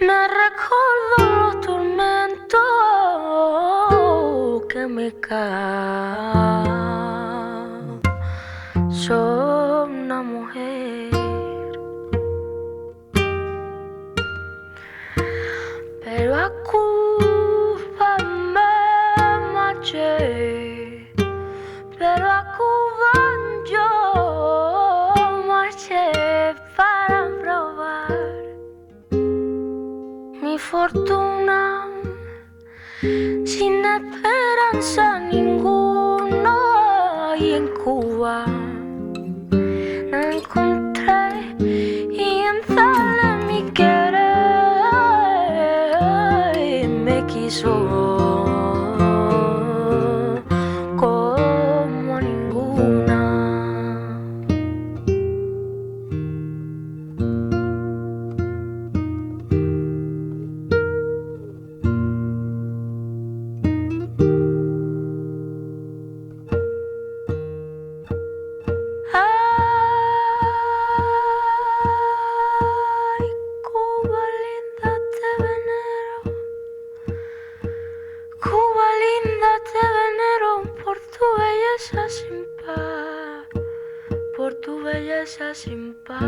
Me recuerdo los tormentos que me caen. Soy una mujer, pero a Cuba fortuna sin esperanza ninguna y en Cuba sin par, por tu belleza sin par.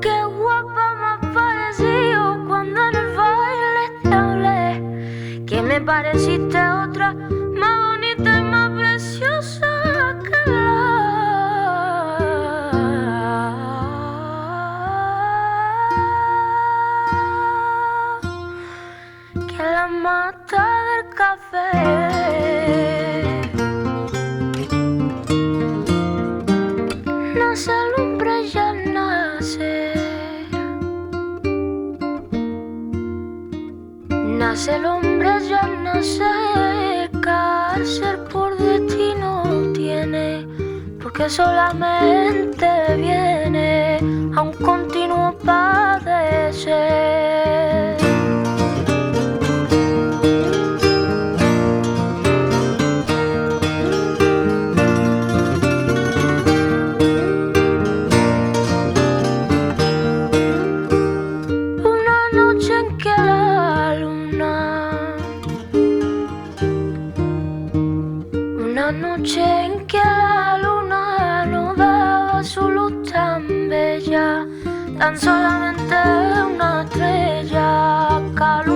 Qué guapa me parecido cuando en el baile te hablé, que me pareciste otra café. Nace el hombre ya nace. Nace el hombre ya nace. Cárcel por destino tiene. Porque solamente viene a un Una noche en que la luna no daba su luz tan bella Tan solamente una estrella que